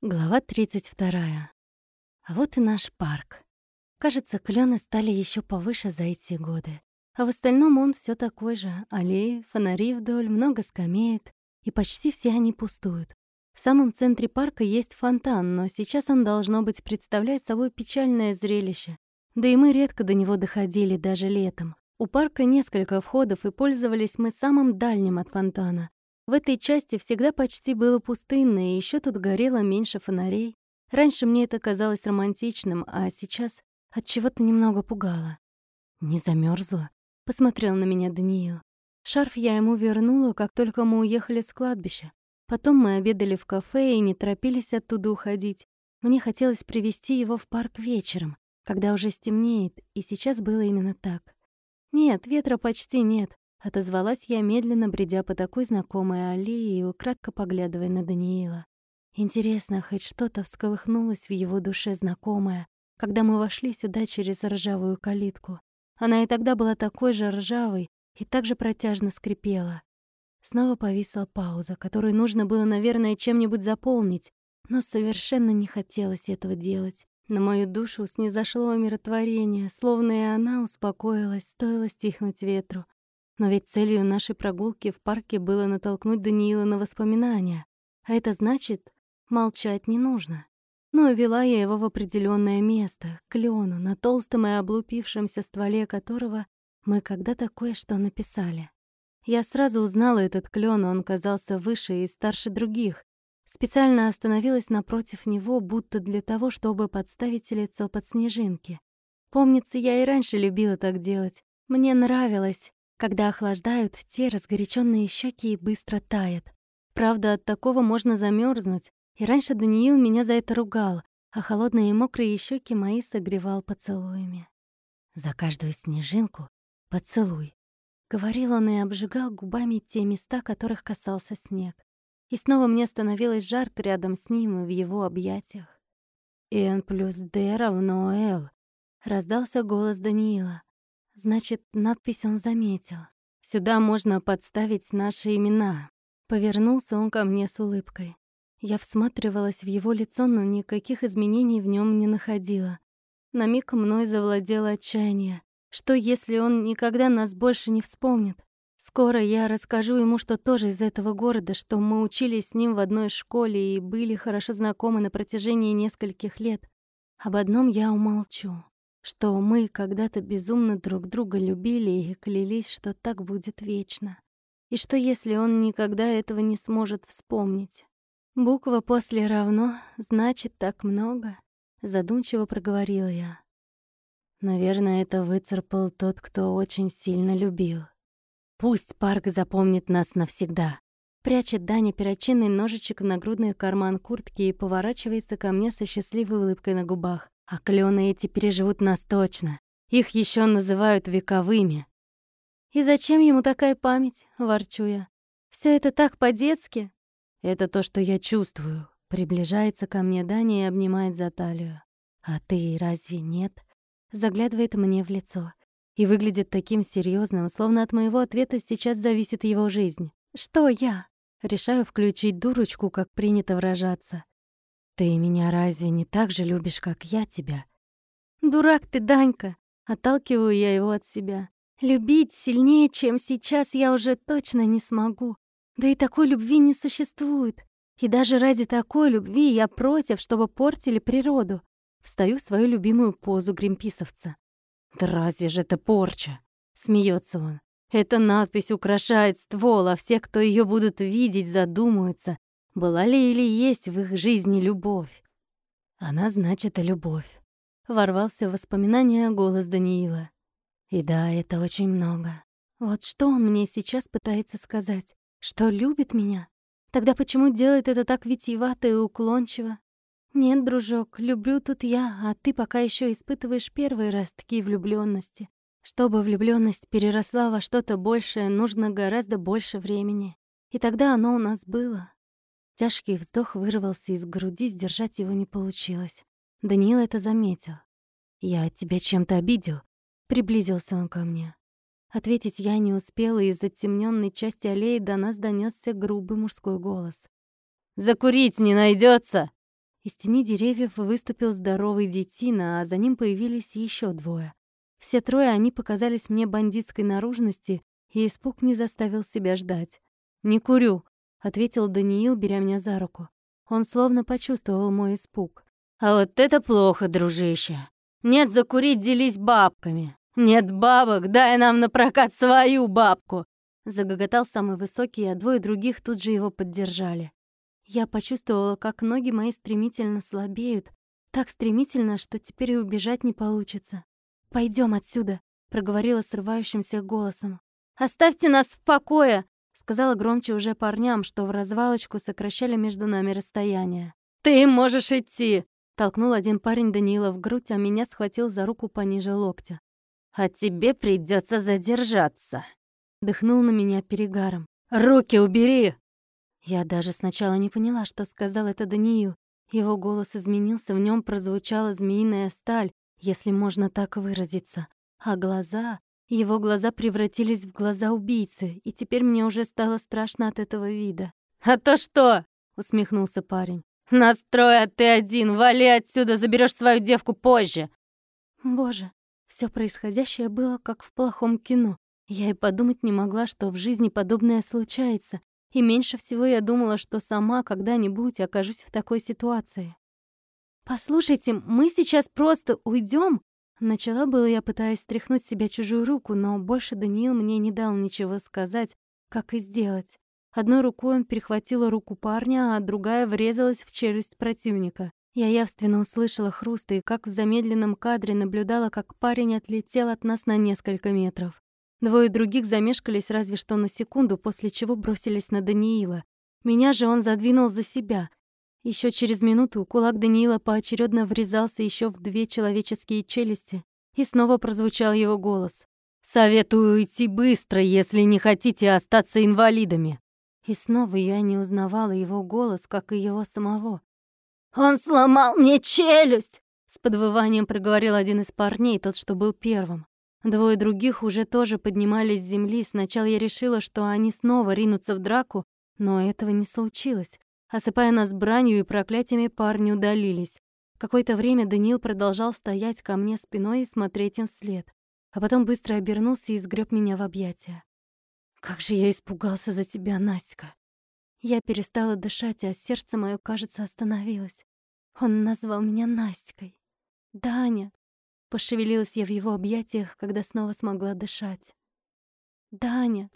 Глава 32. А вот и наш парк. Кажется, клены стали еще повыше за эти годы. А в остальном он все такой же. Аллеи, фонари вдоль, много скамеек. И почти все они пустуют. В самом центре парка есть фонтан, но сейчас он, должно быть, представляет собой печальное зрелище. Да и мы редко до него доходили, даже летом. У парка несколько входов, и пользовались мы самым дальним от фонтана. В этой части всегда почти было пустынно, и еще тут горело меньше фонарей. Раньше мне это казалось романтичным, а сейчас от чего-то немного пугало. Не замерзла? посмотрел на меня Даниил. Шарф я ему вернула, как только мы уехали с кладбища. Потом мы обедали в кафе и не торопились оттуда уходить. Мне хотелось привести его в парк вечером, когда уже стемнеет, и сейчас было именно так. Нет, ветра почти нет, Отозвалась я, медленно бредя по такой знакомой аллее и украдко поглядывая на Даниила. Интересно, хоть что-то всколыхнулось в его душе знакомое, когда мы вошли сюда через ржавую калитку. Она и тогда была такой же ржавой и так же протяжно скрипела. Снова повисла пауза, которую нужно было, наверное, чем-нибудь заполнить, но совершенно не хотелось этого делать. На мою душу снизошло умиротворение, словно и она успокоилась, стоило стихнуть ветру. Но ведь целью нашей прогулки в парке было натолкнуть Даниила на воспоминания. А это значит, молчать не нужно. Но вела я его в определенное место, к клену, на толстом и облупившемся стволе которого мы когда-то кое-что написали. Я сразу узнала этот клен, он казался выше и старше других. Специально остановилась напротив него, будто для того, чтобы подставить лицо под снежинки. Помнится, я и раньше любила так делать. Мне нравилось, когда охлаждают, те разгоряченные щеки и быстро таят. Правда, от такого можно замерзнуть, и раньше Даниил меня за это ругал, а холодные и мокрые щеки мои согревал поцелуями. «За каждую снежинку поцелуй», — говорил он и обжигал губами те места, которых касался снег. И снова мне становилось жарко рядом с ним и в его объятиях. «Н плюс Д равно Л», — раздался голос Даниила. Значит, надпись он заметил. Сюда можно подставить наши имена. Повернулся он ко мне с улыбкой. Я всматривалась в его лицо, но никаких изменений в нем не находила. На миг мной завладело отчаяние. Что, если он никогда нас больше не вспомнит? Скоро я расскажу ему, что тоже из этого города, что мы учились с ним в одной школе и были хорошо знакомы на протяжении нескольких лет. Об одном я умолчу что мы когда-то безумно друг друга любили и клялись, что так будет вечно. И что если он никогда этого не сможет вспомнить? Буква после равно значит так много, задумчиво проговорила я. Наверное, это выцарпал тот, кто очень сильно любил. Пусть парк запомнит нас навсегда. Прячет Даня перочинный ножичек в нагрудный карман куртки и поворачивается ко мне со счастливой улыбкой на губах. А клены эти переживут нас точно. Их еще называют вековыми. И зачем ему такая память, ворчу я. Все это так по-детски. Это то, что я чувствую. Приближается ко мне Даня и обнимает за талию. А ты разве нет? Заглядывает мне в лицо. И выглядит таким серьезным, словно от моего ответа сейчас зависит его жизнь. Что я? Решаю включить дурочку, как принято выражаться. «Ты меня разве не так же любишь, как я тебя?» «Дурак ты, Данька!» Отталкиваю я его от себя. «Любить сильнее, чем сейчас, я уже точно не смогу. Да и такой любви не существует. И даже ради такой любви я против, чтобы портили природу. Встаю в свою любимую позу гримписовца. «Да разве же это порча?» — смеется он. «Эта надпись украшает ствол, а все, кто ее будут видеть, задумаются, была ли или есть в их жизни любовь? Она значит любовь. Ворвался в воспоминания голос Даниила. И да, это очень много. Вот что он мне сейчас пытается сказать? Что любит меня? Тогда почему делает это так витиевато и уклончиво? Нет, дружок, люблю тут я, а ты пока еще испытываешь первый раз такие влюбленности. Чтобы влюбленность переросла во что-то большее, нужно гораздо больше времени. И тогда оно у нас было. Тяжкий вздох вырвался из груди, сдержать его не получилось. Даниил это заметил. «Я тебя чем-то обидел?» Приблизился он ко мне. Ответить я не успела, и из затемненной части аллеи до нас донесся грубый мужской голос. «Закурить не найдется! Из тени деревьев выступил здоровый детина, а за ним появились еще двое. Все трое они показались мне бандитской наружности, и испуг не заставил себя ждать. «Не курю», — ответил Даниил, беря меня за руку. Он словно почувствовал мой испуг. «А вот это плохо, дружище. Нет закурить, делись бабками. Нет бабок, дай нам на прокат свою бабку!» Загоготал самый высокий, а двое других тут же его поддержали. Я почувствовала, как ноги мои стремительно слабеют, так стремительно, что теперь и убежать не получится. Пойдем отсюда», — проговорила срывающимся голосом. «Оставьте нас в покое!» — сказала громче уже парням, что в развалочку сокращали между нами расстояние. «Ты можешь идти!» — толкнул один парень Даниила в грудь, а меня схватил за руку пониже локтя. «А тебе придется задержаться!» — дыхнул на меня перегаром. «Руки убери!» Я даже сначала не поняла, что сказал это Даниил. Его голос изменился, в нем прозвучала змеиная сталь, если можно так выразиться. А глаза... Его глаза превратились в глаза убийцы, и теперь мне уже стало страшно от этого вида. «А то что?» — усмехнулся парень. «Настрой, а ты один! Вали отсюда, заберешь свою девку позже!» Боже, все происходящее было как в плохом кино. Я и подумать не могла, что в жизни подобное случается, и меньше всего я думала, что сама когда-нибудь окажусь в такой ситуации. «Послушайте, мы сейчас просто уйдем. Начала было я, пытаясь стряхнуть с себя чужую руку, но больше Даниил мне не дал ничего сказать, как и сделать. Одной рукой он перехватил руку парня, а другая врезалась в челюсть противника. Я явственно услышала хруст и, как в замедленном кадре, наблюдала, как парень отлетел от нас на несколько метров. Двое других замешкались разве что на секунду, после чего бросились на Даниила. Меня же он задвинул за себя. Еще через минуту кулак Даниила поочередно врезался еще в две человеческие челюсти, и снова прозвучал его голос. «Советую идти быстро, если не хотите остаться инвалидами!» И снова я не узнавала его голос, как и его самого. «Он сломал мне челюсть!» С подвыванием проговорил один из парней, тот, что был первым. Двое других уже тоже поднимались с земли. Сначала я решила, что они снова ринутся в драку, но этого не случилось. Осыпая нас бранью и проклятиями, парни удалились. Какое-то время Даниил продолжал стоять ко мне спиной и смотреть им вслед, а потом быстро обернулся и сгреб меня в объятия. «Как же я испугался за тебя, Настя!» Я перестала дышать, а сердце мое, кажется, остановилось. Он назвал меня Настькой. «Даня!» Пошевелилась я в его объятиях, когда снова смогла дышать. «Даня!»